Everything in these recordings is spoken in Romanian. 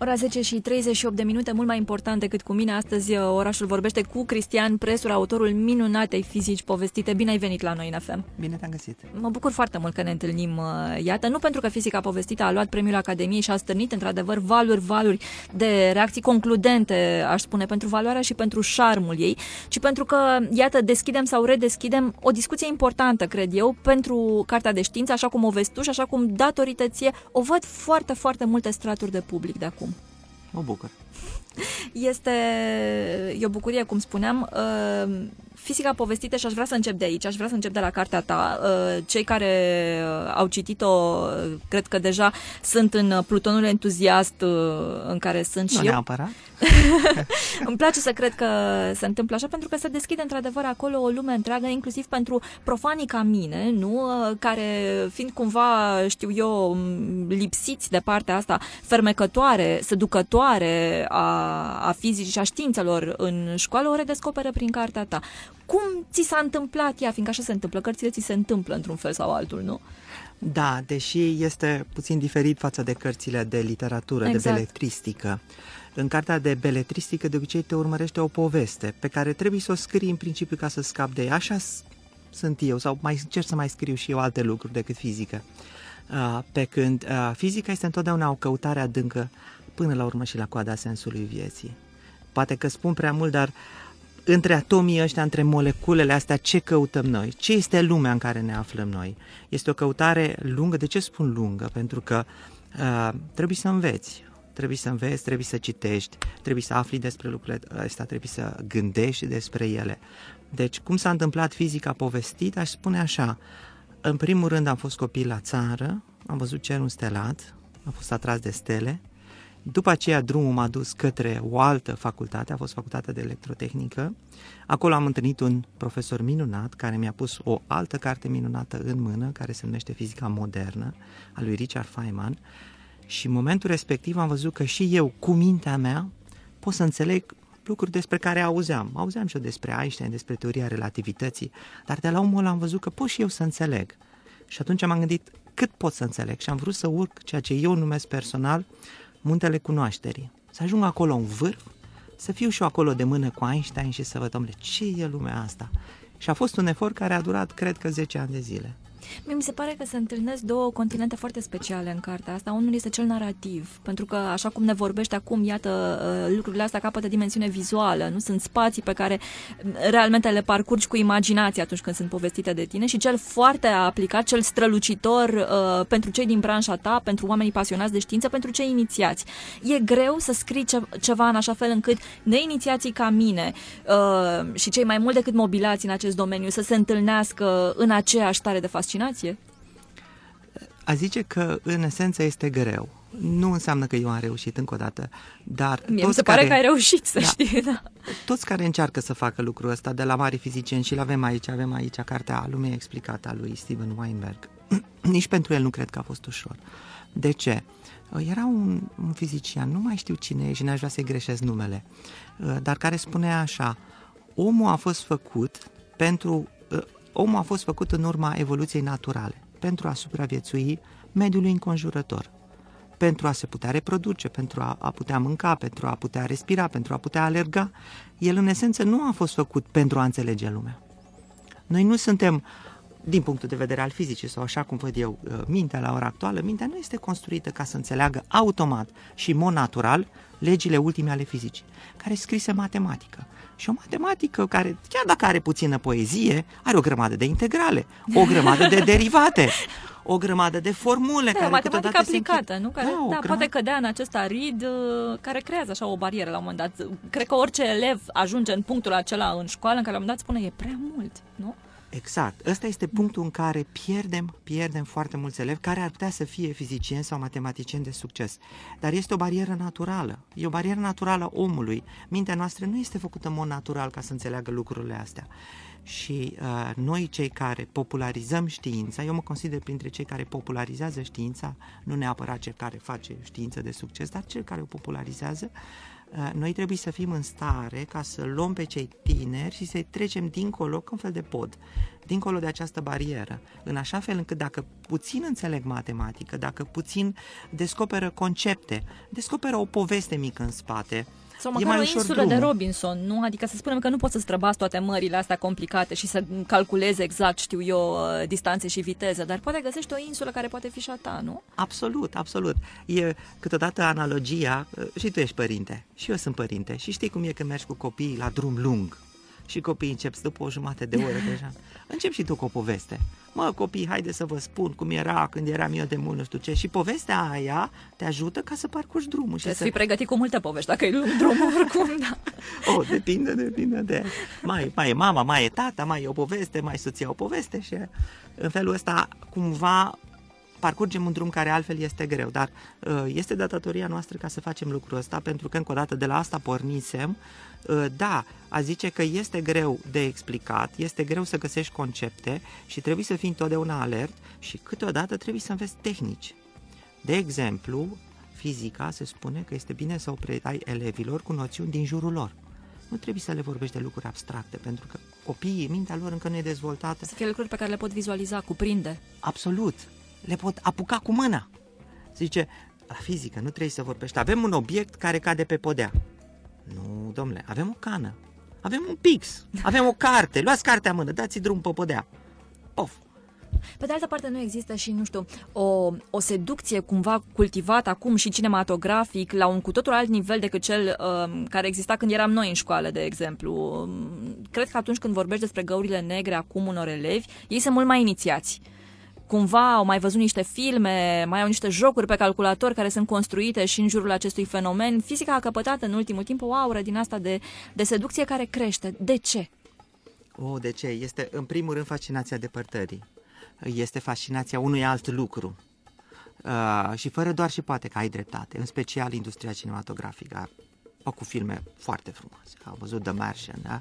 Ora 10 și 38 de minute, mult mai important decât cu mine. Astăzi uh, orașul vorbește cu Cristian Presur, autorul minunatei fizici povestite. Bine ai venit la noi în FM. Bine te-am găsit. Mă bucur foarte mult că ne întâlnim, uh, iată, nu pentru că fizica povestită a luat premiul Academiei și a stârnit într-adevăr valuri, valuri de reacții concludente, aș spune, pentru valoarea și pentru șarmul ei, ci pentru că, iată, deschidem sau redeschidem o discuție importantă, cred eu, pentru Cartea de Știință, așa cum o vezi tu și așa cum, datorită ție, o văd foarte, foarte multe straturi de public de acum. Mă bucur. Este e o bucurie, cum spuneam. Uh, fizica povestită și aș vrea să încep de aici, aș vrea să încep de la cartea ta. Uh, cei care uh, au citit-o, cred că deja sunt în plutonul entuziast în care sunt nu și eu. neapărat. Îmi place să cred că se întâmplă așa, pentru că se deschide într-adevăr acolo o lume întreagă, inclusiv pentru profanii ca mine, nu? Care, fiind cumva, știu eu, lipsiți de partea asta fermecătoare, seducătoare a, a fizicii și a științelor în școală, o redescoperă prin cartea ta. Cum ți s-a întâmplat ea, fiindcă așa se întâmplă, cărțile ți se întâmplă într-un fel sau altul, nu? Da, deși este puțin diferit față de cărțile de literatură, exact. de beletristică. În cartea de beletristică de obicei te urmărește o poveste pe care trebuie să o scrii în principiu ca să scapi de ea. Așa sunt eu sau mai încerc să mai scriu și eu alte lucruri decât fizică. Uh, pe când uh, fizica este întotdeauna o căutare adâncă până la urmă și la coada sensului vieții. Poate că spun prea mult, dar între atomii ăștia, între moleculele astea, ce căutăm noi? Ce este lumea în care ne aflăm noi? Este o căutare lungă. De ce spun lungă? Pentru că uh, trebuie să înveți. Trebuie să înveți, trebuie să citești, trebuie să afli despre lucrurile astea, trebuie să gândești despre ele. Deci, cum s-a întâmplat fizica povestit, aș spune așa. În primul rând am fost copil la țară, am văzut cerul stelat, am fost atras de stele, după aceea drumul m-a dus către o altă facultate, a fost facultatea de electrotehnică. Acolo am întâlnit un profesor minunat care mi-a pus o altă carte minunată în mână, care se numește Fizica Modernă, a lui Richard Feynman. Și în momentul respectiv am văzut că și eu, cu mintea mea, pot să înțeleg lucruri despre care auzeam. Auzeam și eu despre Einstein, despre teoria relativității, dar de la omul am văzut că pot și eu să înțeleg. Și atunci m-am gândit cât pot să înțeleg și am vrut să urc ceea ce eu numesc personal muntele cunoașterii. Să ajung acolo în vârf, să fiu și eu acolo de mână cu Einstein și să văd, domnule, ce e lumea asta? Și a fost un efort care a durat, cred că, 10 ani de zile. Mie mi se pare că se întâlnesc două continente foarte speciale în cartea asta. Unul este cel narrativ, pentru că așa cum ne vorbește acum, iată, uh, lucrurile astea capătă dimensiune vizuală, nu sunt spații pe care uh, realmente le parcurgi cu imaginație atunci când sunt povestite de tine și cel foarte aplicat, cel strălucitor uh, pentru cei din branșa ta, pentru oamenii pasionați de știință, pentru cei inițiați. E greu să scrii ce, ceva în așa fel încât neinițiații ca mine uh, și cei mai mult decât mobilați în acest domeniu să se întâlnească în aceeași stare de fascinație fascinație? A zice că în esență este greu. Nu înseamnă că eu am reușit încă o dată, dar Mie toți mi se care, pare că ai reușit, să da, știi. Da. Toți care încearcă să facă lucrul ăsta, de la mari fizicieni și l avem aici, avem aici cartea Lumea explicată a lui Steven Weinberg. Nici pentru el nu cred că a fost ușor. De ce? Era un, un fizician, nu mai știu cine e și n-aș vrea să-i greșesc numele, dar care spunea așa, omul a fost făcut pentru omul a fost făcut în urma evoluției naturale, pentru a supraviețui mediului înconjurător, pentru a se putea reproduce, pentru a, a putea mânca, pentru a putea respira, pentru a putea alerga. El, în esență, nu a fost făcut pentru a înțelege lumea. Noi nu suntem, din punctul de vedere al fizicii sau așa cum văd eu, uh, mintea la ora actuală, mintea nu este construită ca să înțeleagă automat și în mod natural legile ultime ale fizicii, care e scrisă matematică. Și o matematică care, chiar dacă are puțină poezie, are o grămadă de integrale, o grămadă de derivate, o grămadă de formule. Da, care matematică aplicată, închid... nu? Care, da, da grămadă... poate cădea în acest arid uh, care creează așa o barieră la un moment dat. Cred că orice elev ajunge în punctul acela în școală în care la un moment dat spune e prea mult, nu? Exact. Ăsta este punctul în care pierdem, pierdem foarte mulți elevi care ar putea să fie fizicieni sau matematicieni de succes. Dar este o barieră naturală. E o barieră naturală a omului. Mintea noastră nu este făcută în mod natural ca să înțeleagă lucrurile astea. Și uh, noi, cei care popularizăm știința, eu mă consider printre cei care popularizează știința, nu neapărat cel care face știință de succes, dar cel care o popularizează, Uh, noi trebuie să fim în stare ca să luăm pe cei tineri și să-i trecem dincolo, ca un fel de pod, dincolo de această barieră, în așa fel încât dacă puțin înțeleg matematică, dacă puțin descoperă concepte, descoperă o poveste mică în spate, sau măcar mai o insulă drumul. de Robinson, nu? Adică să spunem că nu poți să străbați toate mările astea complicate și să calculezi exact, știu eu, uh, distanțe și viteză, dar poate găsești o insulă care poate fi și a ta, nu? Absolut, absolut. E câteodată analogia, uh, și tu ești părinte, și eu sunt părinte, și știi cum e când mergi cu copiii la drum lung și copiii încep să după o jumătate de oră deja. Încep și tu cu o poveste. Mă, copii, haide să vă spun cum era când eram eu de mult, nu știu ce. Și povestea aia te ajută ca să parcurgi drumul. Trebuie și să fii pregătit cu multe povești, dacă e lung drumul oricum, da. oh, depinde, depinde de... Mai, mai e mama, mai e tata, mai e o poveste, mai soția o poveste și în felul ăsta cumva parcurgem un drum care altfel este greu, dar uh, este datoria noastră ca să facem lucrul ăsta, pentru că încă o dată de la asta pornisem, uh, da, a zice că este greu de explicat, este greu să găsești concepte și trebuie să fii întotdeauna alert și câteodată trebuie să înveți tehnici. De exemplu, fizica se spune că este bine să o predai elevilor cu noțiuni din jurul lor. Nu trebuie să le vorbești de lucruri abstracte, pentru că copiii, mintea lor încă nu e dezvoltată. Să fie lucruri pe care le pot vizualiza, cuprinde. Absolut le pot apuca cu mâna. Zice, la fizică nu trebuie să vorbești. Avem un obiect care cade pe podea. Nu, domnule, avem o cană. Avem un pix. Avem o carte. Luați cartea în mână, dați-i drum pe podea. Of. Pe de altă parte, nu există și, nu știu, o, o seducție cumva cultivată acum și cinematografic la un cu totul alt nivel decât cel uh, care exista când eram noi în școală, de exemplu. Um, cred că atunci când vorbești despre găurile negre acum unor elevi, ei sunt mult mai inițiați. Uh, cumva au mai văzut niște filme, mai au niște jocuri pe calculator care sunt construite și în jurul acestui fenomen. Fizica a căpătat în ultimul timp o aură din asta de, de seducție care crește. De ce? Oh, de ce? Este în primul rând fascinația depărtării. Este fascinația unui alt lucru. Uh, și fără doar și poate că ai dreptate, în special industria cinematografică. Cu filme foarte frumoase. Am văzut The Martian, da?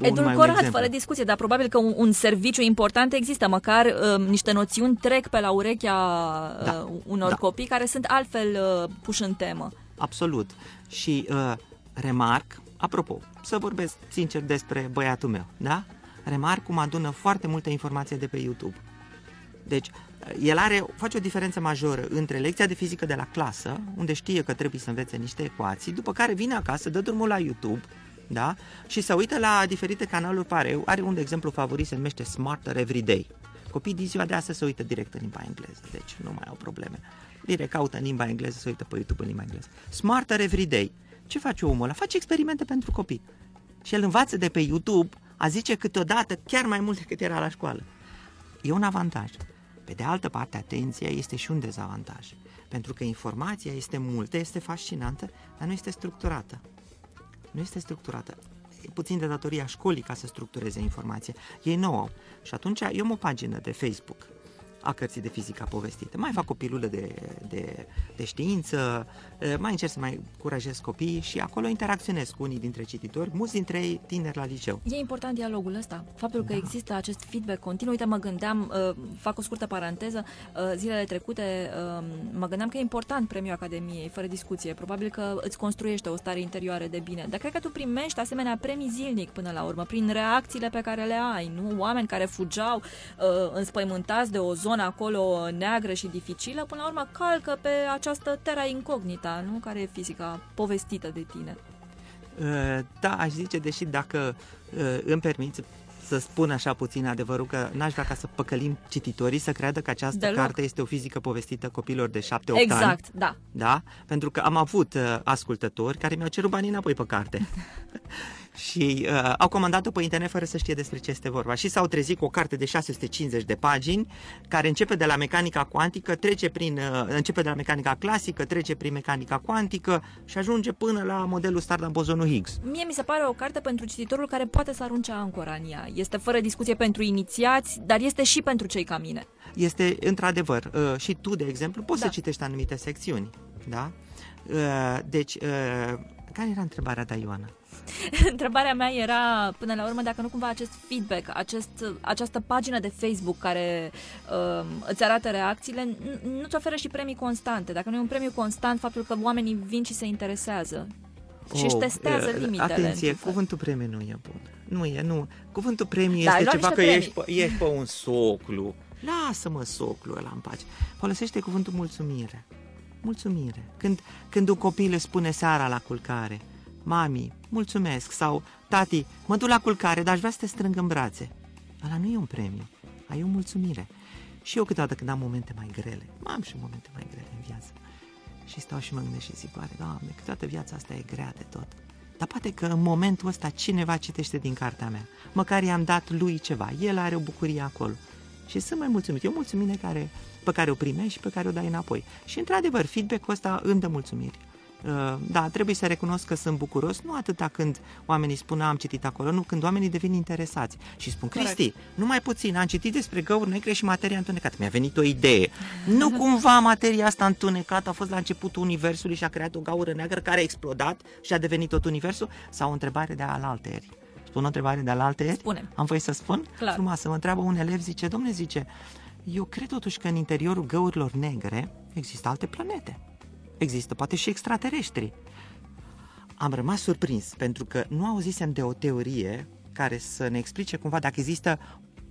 Edulcorat, fără discuție, dar probabil că un, un serviciu important există, măcar uh, niște noțiuni trec pe la urechea uh, da, unor da. copii care sunt altfel uh, puși în temă. Absolut. Și uh, remarc, apropo, să vorbesc sincer despre băiatul meu, da? Remarc cum adună foarte multă informație de pe YouTube. Deci, el are, face o diferență majoră între lecția de fizică de la clasă, unde știe că trebuie să învețe niște ecuații, după care vine acasă, dă drumul la YouTube, da? și se uită la diferite canaluri pareu. Are un exemplu favorit, se numește Smarter Everyday. Copiii din ziua de astăzi se uită direct în limba engleză, deci nu mai au probleme. Direct caută în limba engleză, se uită pe YouTube în limba engleză. Smarter Everyday. Ce face omul ăla? Face experimente pentru copii. Și el învață de pe YouTube a zice câteodată chiar mai mult decât era la școală. E un avantaj. Pe de altă parte, atenția este și un dezavantaj. Pentru că informația este multă, este fascinantă, dar nu este structurată nu este structurată. E puțin de datoria școlii ca să structureze informația. Ei nu au. Și atunci eu am o pagină de Facebook a cărții de fizică povestită. Mai fac o pilulă de, de, de știință, mai încerc să mai curajez copiii și acolo interacționez cu unii dintre cititori, mulți dintre ei tineri la liceu. E important dialogul ăsta, faptul că da. există acest feedback continuu. Uite, mă gândeam, fac o scurtă paranteză, zilele trecute mă gândeam că e important premiul Academiei, fără discuție. Probabil că îți construiește o stare interioară de bine, dar cred că tu primești asemenea premii zilnic până la urmă, prin reacțiile pe care le ai, nu? Oameni care fugeau înspăimântați de o zonă zonă acolo neagră și dificilă, până la urmă calcă pe această terra incognita, nu? Care e fizica povestită de tine. Uh, da, aș zice, deși dacă uh, îmi permiți să spun așa puțin adevărul că n-aș vrea ca să păcălim cititorii să creadă că această Deloc. carte este o fizică povestită copilor de 7-8 exact, ani. Exact, da. Da? Pentru că am avut uh, ascultători care mi-au cerut banii înapoi pe carte. și uh, au comandat-o pe internet fără să știe despre ce este vorba. Și s-au trezit cu o carte de 650 de pagini, care începe de la mecanica cuantică, trece prin, uh, începe de la mecanica clasică, trece prin mecanica cuantică și ajunge până la modelul Stardust bozonul Higgs. Mie mi se pare o carte pentru cititorul care poate să arunce ancora în ea. Este fără discuție pentru inițiați, dar este și pentru cei ca mine. Este într-adevăr. Uh, și tu, de exemplu, poți da. să citești anumite secțiuni. Da? Uh, deci, uh, care era întrebarea ta, Ioana? Întrebarea mea era, până la urmă, dacă nu cumva acest feedback, acest, această pagină de Facebook care uh, îți arată reacțiile, nu-ți oferă și premii constante. Dacă nu e un premiu constant, faptul că oamenii vin și se interesează. și își testează uh, limitele. Atenție, cuvântul premiu nu e bun. Nu e, nu. Cuvântul premiu Da, ai este luat ceva că niște ești pe, ești pe un soclu. Lasă-mă soclu ăla în pace. Folosește cuvântul mulțumire. Mulțumire. Când, când un copil îți spune seara la culcare, mami, mulțumesc, sau tati, mă duc la culcare, dar aș vrea să te strâng în brațe. Ăla nu e un premiu, ai o mulțumire. Și eu câteodată când am momente mai grele, am și momente mai grele în viață, și stau și mă gândesc și zic, oare, Doamne, câteodată viața asta e grea de tot. Dar poate că în momentul ăsta cineva citește din cartea mea. Măcar i-am dat lui ceva. El are o bucurie acolo. Și sunt mai mulțumit. E o mulțumire care, pe care o primești și pe care o dai înapoi. Și într-adevăr, feedback-ul ăsta îmi dă mulțumiri. Uh, Da, trebuie să recunosc că sunt bucuros, nu atâta când oamenii spun am citit acolo, nu, când oamenii devin interesați și spun, Corect. Cristi, numai puțin, am citit despre găuri negre și materia întunecată. Mi-a venit o idee. Nu cumva materia asta întunecată a fost la începutul universului și a creat o gaură neagră care a explodat și a devenit tot universul? Sau o întrebare de alaltăieri? Spun o întrebare de alaltăieri? Spune. Am voie să spun? Clar. Frumoasă. Mă întreabă un elev, zice, domne, zice, eu cred totuși că în interiorul găurilor negre există alte planete. Există poate și extraterestri. Am rămas surprins pentru că nu auzisem de o teorie care să ne explice cumva dacă există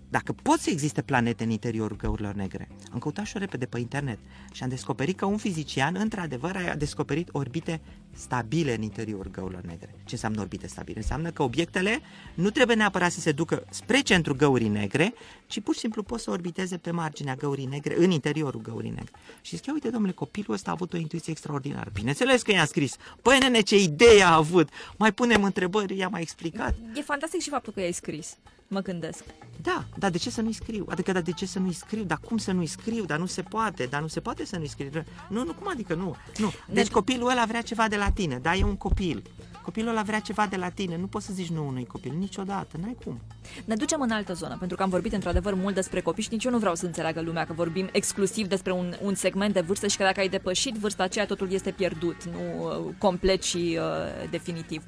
dacă pot să existe planete în interiorul găurilor negre. Am căutat și repede pe internet și am descoperit că un fizician, într-adevăr, a descoperit orbite stabile în interiorul găurilor negre. Ce înseamnă orbite stabile? Înseamnă că obiectele nu trebuie neapărat să se ducă spre centrul găurii negre, ci pur și simplu pot să orbiteze pe marginea găurii negre, în interiorul găurii negre. Și zic, ia uite, domnule, copilul ăsta a avut o intuiție extraordinară. Bineînțeles că i-am scris. Păi, nene, ce idee a avut! Mai punem întrebări, i-am mai explicat. E fantastic și faptul că i-ai scris. Mă gândesc. Da, dar de ce să nu-i scriu? Adică, dar de ce să nu-i scriu? Dar cum să nu-i scriu? Dar nu se poate, dar nu se poate să nu-i scriu. Nu, nu, cum adică nu? Nu. Deci Ne- copilul ăla vrea ceva de la tine, da, e un copil. Copilul ăla vrea ceva de la tine, nu poți să zici nu unui copil, niciodată, n-ai cum. Ne ducem în altă zonă, pentru că am vorbit într-adevăr mult despre copii și nici eu nu vreau să înțeleagă lumea că vorbim exclusiv despre un, un segment de vârstă și că dacă ai depășit vârsta aceea, totul este pierdut, nu uh, complet și uh, definitiv.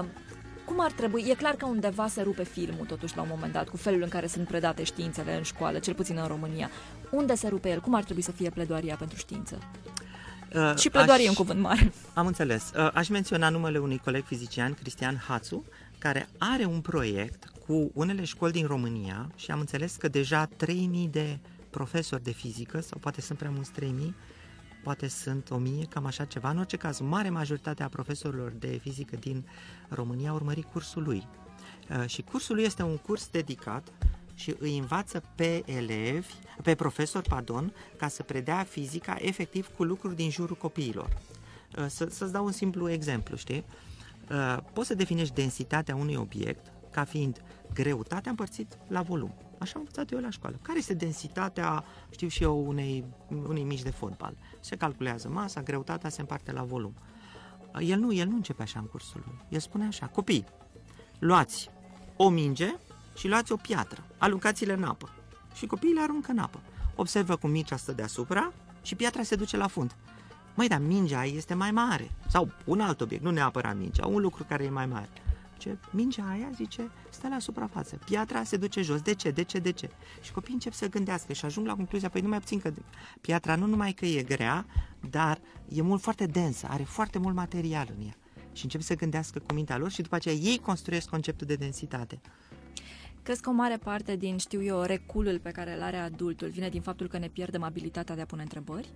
Uh, cum ar trebui? E clar că undeva se rupe filmul, totuși, la un moment dat, cu felul în care sunt predate științele în școală, cel puțin în România. Unde se rupe el? Cum ar trebui să fie pledoaria pentru știință? Uh, Și pledoarie aș- e un cuvânt mare. Am înțeles. Uh, Aș menționa numele unui coleg fizician, Cristian Hațu, care are un proiect cu unele școli din România și am înțeles că deja 3000 de profesori de fizică, sau poate sunt prea mulți 3000, poate sunt 1000, cam așa ceva. În orice caz, mare majoritate a profesorilor de fizică din România au urmărit cursul lui. Uh, Și cursul lui este un curs dedicat și îi învață pe elevi, pe profesori, pardon, ca să predea fizica efectiv cu lucruri din jurul copiilor. Uh, Să, să-ți dau un simplu exemplu, știi? Uh, Poți să definești densitatea unui obiect ca fiind greutatea împărțit la volum. Așa am învățat eu la școală. Care este densitatea, știu și eu, unei, unei mici de fotbal? Se calculează masa, greutatea se împarte la volum. Uh, El nu, el nu începe așa în cursul lui. El spune așa, copii, luați o minge și luați o piatră, aruncați-le în apă. Și copiii le aruncă în apă. Observă cum mingea stă deasupra și piatra se duce la fund. Măi, dar mingea este mai mare. Sau un alt obiect, nu neapărat mingea, un lucru care e mai mare. Ce? Mingea aia, zice, stă la suprafață. Piatra se duce jos. De ce? De ce? De ce? Și copiii încep să gândească și ajung la concluzia, păi numai puțin că piatra nu numai că e grea, dar e mult foarte densă, are foarte mult material în ea. Și încep să gândească cu mintea lor și după aceea ei construiesc conceptul de densitate. Crezi că o mare parte din, știu eu, reculul pe care îl are adultul vine din faptul că ne pierdem abilitatea de a pune întrebări?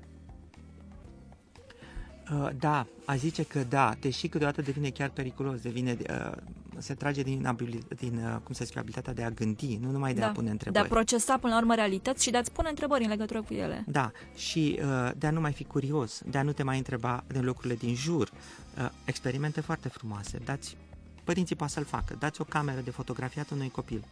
Uh, da, a zice că da, deși câteodată devine chiar periculos, devine, uh, se trage din, abil, din uh, cum să zic, abilitatea de a gândi, nu numai de a pune de întrebări. a procesa până la urmă realități și de a-ți pune întrebări în legătură cu ele. Da, și uh, de a nu mai fi curios, de a nu te mai întreba de lucrurile din jur. Uh, experimente foarte frumoase. Dați, părinții poate să-l facă. Dați o cameră de fotografiat unui copil.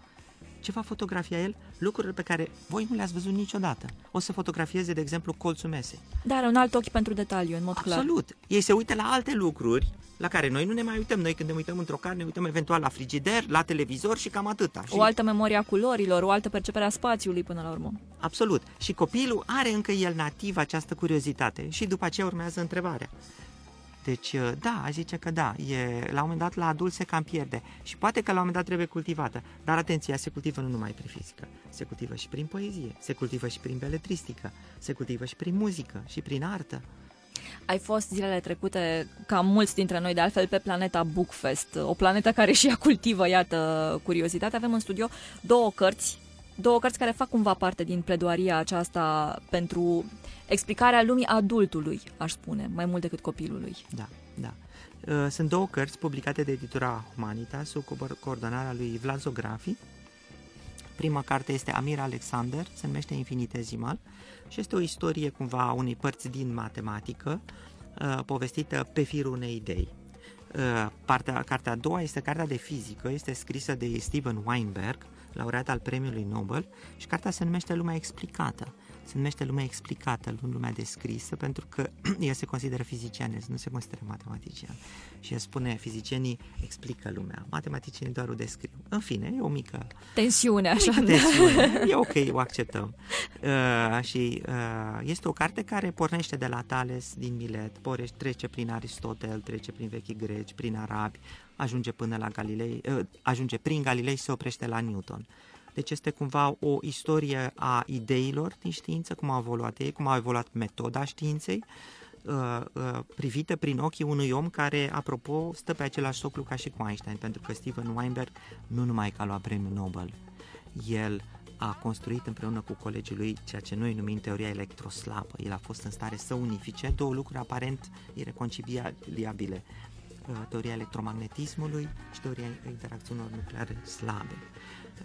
Ce va fotografia el? Lucruri pe care voi nu le-ați văzut niciodată. O să fotografieze, de exemplu, colțul mesei. Dar un alt ochi pentru detaliu, în mod clar. Absolut. Ei se uită la alte lucruri la care noi nu ne mai uităm. Noi când ne uităm într-o carte, ne uităm eventual la frigider, la televizor și cam atâta. Și O altă memorie a culorilor, o altă percepere a spațiului până la urmă. Absolut. Și copilul are încă el nativ această curiozitate și după aceea urmează întrebarea. Deci, da, aș zice că da, e, la un moment dat la adult se cam pierde și poate că la un moment dat trebuie cultivată, dar atenție, ea se cultivă nu numai prin fizică, se cultivă și prin poezie, se cultivă și prin beletristică, se cultivă și prin muzică și prin artă. Ai fost zilele trecute, ca mulți dintre noi de altfel, pe planeta Bookfest, o planetă care și ea cultivă, iată, curiozitate. Avem în studio două cărți, două cărți care fac cumva parte din pledoaria aceasta pentru explicarea lumii adultului, aș spune, mai mult decât copilului. Da, da. Uh, sunt două cărți publicate de editura Humanitas sub coordonarea lui Vlad Zografi. Prima carte este Amir Alexander, se numește Infinitezimal și este o istorie cumva a unei părți din matematică, uh, povestită pe firul unei idei. Uh, partea, cartea a doua este cartea de fizică, este scrisă de Steven Weinberg, laureat al premiului Nobel, și cartea se numește Lumea explicată se numește lumea explicată, lumea descrisă, pentru că el se consideră fizician, nu se consideră matematician. Și el spune, fizicienii explică lumea, matematicienii doar o descriu. În fine, e o mică... Tensiune, așa. Mică tensiune. e ok, o acceptăm. Uh, și uh, este o carte care pornește de la Tales din Milet, porește, trece prin Aristotel, trece prin vechi greci, prin arabi, ajunge până la Galilei, uh, ajunge prin Galilei și se oprește la Newton. Deci este cumva o istorie a ideilor din știință, cum au evoluat ei, cum a evoluat metoda științei, uh, uh, privită prin ochii unui om care, apropo, stă pe același soclu ca și cu Einstein, pentru că Steven Weinberg nu numai că a luat premiul Nobel, el a construit împreună cu colegii lui ceea ce noi numim teoria electroslabă. El a fost în stare să unifice două lucruri aparent ireconciliabile. Uh, teoria electromagnetismului și teoria interacțiunilor nucleare slabe.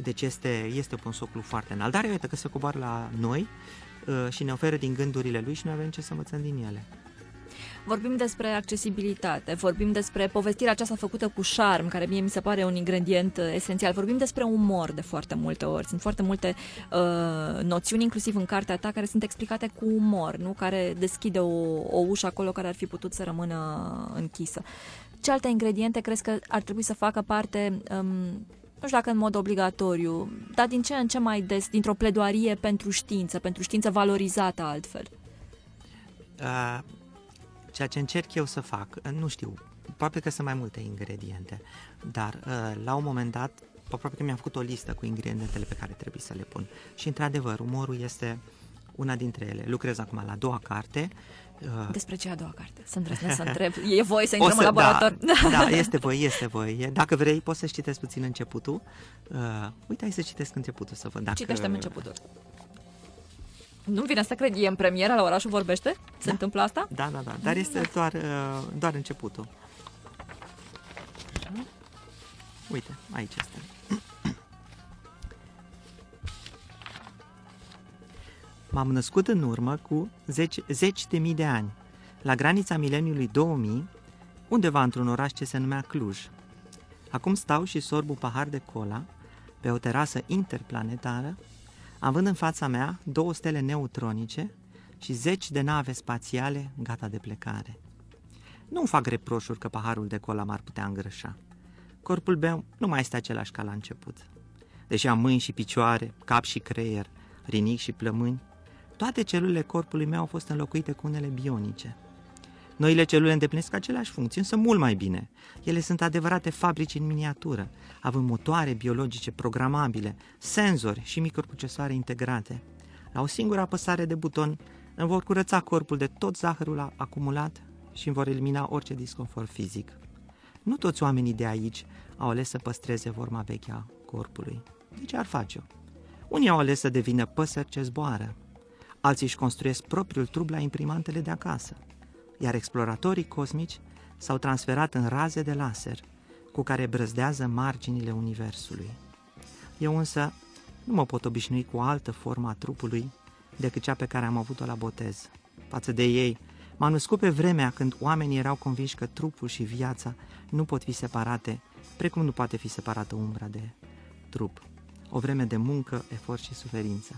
Deci este, este un soclu foarte înalt. Dar uite că se coboară la noi uh, și ne oferă din gândurile lui și noi avem ce să învățăm din ele. Vorbim despre accesibilitate, vorbim despre povestirea aceasta făcută cu șarm, care mie mi se pare un ingredient uh, esențial. Vorbim despre umor de foarte multe ori. Sunt foarte multe uh, noțiuni, inclusiv în cartea ta, care sunt explicate cu umor, nu? care deschide o, o ușă acolo care ar fi putut să rămână închisă. Ce alte ingrediente crezi că ar trebui să facă parte um, nu știu dacă în mod obligatoriu, dar din ce în ce mai des, dintr-o pledoarie pentru știință, pentru știință valorizată altfel? Uh, ceea ce încerc eu să fac, uh, nu știu, probabil că sunt mai multe ingrediente, dar uh, la un moment dat, aproape că mi-am făcut o listă cu ingredientele pe care trebuie să le pun. Și într-adevăr, umorul este una dintre ele. Lucrez acum la a doua carte Uh, Despre ce a doua carte? Să îndrăznesc să întreb. E voie să intrăm să, în laborator? Da, da, este voie, este voie. Dacă vrei, poți să citesc puțin începutul. Uh, uite, hai să citesc începutul să văd dacă... Citește-mi începutul. Nu vine să cred, e în premieră la orașul vorbește? Se da. întâmplă asta? Da, da, da, dar este doar, uh, doar începutul. Uite, aici este. M-am născut în urmă cu zeci, zeci de mii de ani, la granița mileniului 2000, undeva într-un oraș ce se numea Cluj. Acum stau și sorb un pahar de cola pe o terasă interplanetară, având în fața mea două stele neutronice și zeci de nave spațiale gata de plecare. Nu-mi fac reproșuri că paharul de cola m-ar putea îngrășa. Corpul meu nu mai este același ca la început. Deși am mâini și picioare, cap și creier, rinic și plămâni, toate celulele corpului meu au fost înlocuite cu unele bionice. Noile celule îndeplinesc aceleași funcții, însă mult mai bine. Ele sunt adevărate fabrici în miniatură, având motoare biologice programabile, senzori și microprocesoare integrate. La o singură apăsare de buton îmi vor curăța corpul de tot zahărul acumulat și îmi vor elimina orice disconfort fizic. Nu toți oamenii de aici au ales să păstreze forma veche a corpului. De ce ar face-o? Unii au ales să devină păsări ce zboară, alții își construiesc propriul trup la imprimantele de acasă, iar exploratorii cosmici s-au transferat în raze de laser cu care brăzdează marginile Universului. Eu însă nu mă pot obișnui cu o altă formă a trupului decât cea pe care am avut-o la botez. Față de ei, m-am născut pe vremea când oamenii erau convinși că trupul și viața nu pot fi separate, precum nu poate fi separată umbra de trup. O vreme de muncă, efort și suferință.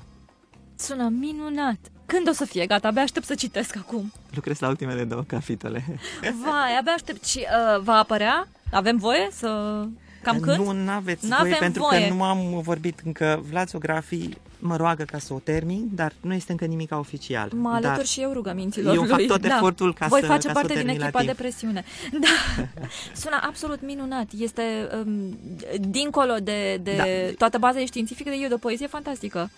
Sună minunat. Când o să fie gata? Abia aștept să citesc acum. Lucrez la ultimele două capitole. Vai, abia aștept. Și uh, va apărea? Avem voie să... Cam când? Nu, aveți voie pentru voie. că nu am vorbit încă. Vlad Sografii mă roagă ca să o termin, dar nu este încă nimic oficial. Mă alătur dar și eu rugăminților Eu fac tot da. efortul ca Voi să face ca parte să din echipa de presiune. Da. Sună absolut minunat. Este um, dincolo de, de da. toată baza științifică, de e o poezie fantastică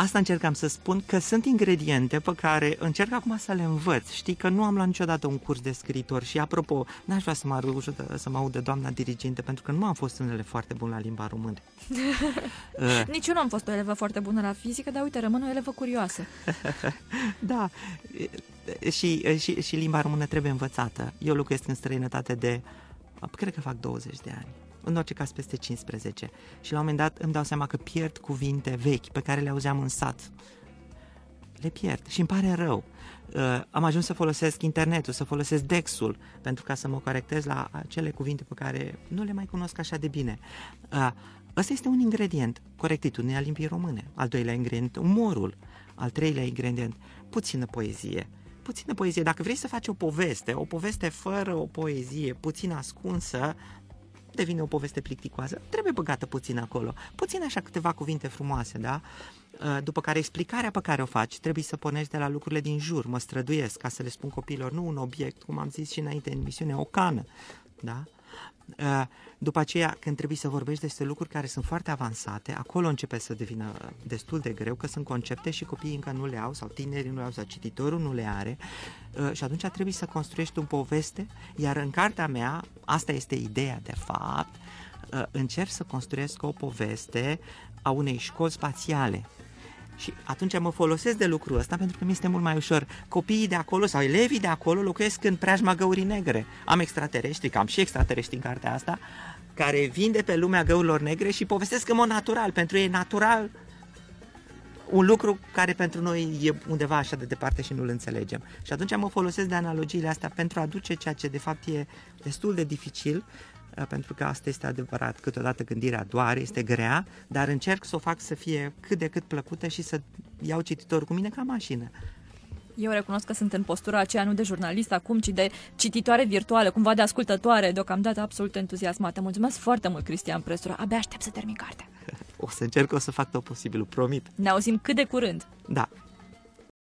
Asta încercam să spun, că sunt ingrediente pe care încerc acum să le învăț. Știi că nu am luat niciodată un curs de scriitor și, apropo, n-aș vrea să mă, ajută, să mă audă doamna diriginte, pentru că nu am fost unele foarte bun la limba română. uh. Nici eu nu am fost o elevă foarte bună la fizică, dar uite, rămân o elevă curioasă. da, și, și, și limba română trebuie învățată. Eu locuiesc în străinătate de, cred că fac 20 de ani în orice caz peste 15. Și la un moment dat îmi dau seama că pierd cuvinte vechi pe care le auzeam în sat. Le pierd și îmi pare rău. Uh, am ajuns să folosesc internetul, să folosesc Dexul, pentru ca să mă corectez la acele cuvinte pe care nu le mai cunosc așa de bine. Uh, ăsta este un ingredient, corectitudinea limbii române. Al doilea ingredient, umorul. Al treilea ingredient, puțină poezie puțină poezie. Dacă vrei să faci o poveste, o poveste fără o poezie, puțin ascunsă, devine o poveste plicticoasă, trebuie băgată puțin acolo, puțin așa câteva cuvinte frumoase, da? Uh, după care explicarea pe care o faci trebuie să pornești de la lucrurile din jur, mă străduiesc ca să le spun copiilor, nu un obiect, cum am zis și înainte în emisiune, o cană, da? Uh, după aceea, când trebuie să vorbești despre lucruri care sunt foarte avansate, acolo începe să devină destul de greu, că sunt concepte și copiii încă nu le au, sau tinerii nu le au, sau cititorul nu le are, uh, și atunci trebuie să construiești un poveste, iar în cartea mea, asta este ideea de fapt, uh, încerc să construiesc o poveste a unei școli spațiale, și atunci mă folosesc de lucrul ăsta pentru că mi este mult mai ușor. Copiii de acolo sau elevii de acolo locuiesc în preajma găurii negre. Am extraterestri, că am și extraterestri în cartea asta, care vin de pe lumea găurilor negre și povestesc în mod natural. Pentru ei e natural un lucru care pentru noi e undeva așa de departe și nu-l înțelegem. Și atunci mă folosesc de analogiile astea pentru a aduce ceea ce de fapt e destul de dificil Uh, pentru că asta este adevărat, câteodată gândirea doare, este grea, dar încerc să o fac să fie cât de cât plăcută și să iau cititorul cu mine ca mașină. Eu recunosc că sunt în postura aceea nu de jurnalist acum, ci de cititoare virtuală, cumva de ascultătoare, deocamdată absolut entuziasmată. Mulțumesc foarte mult, Cristian Presura. Abia aștept să termin cartea. O să încerc, o să fac tot posibilul, promit. Ne auzim cât de curând. Da.